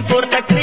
importa que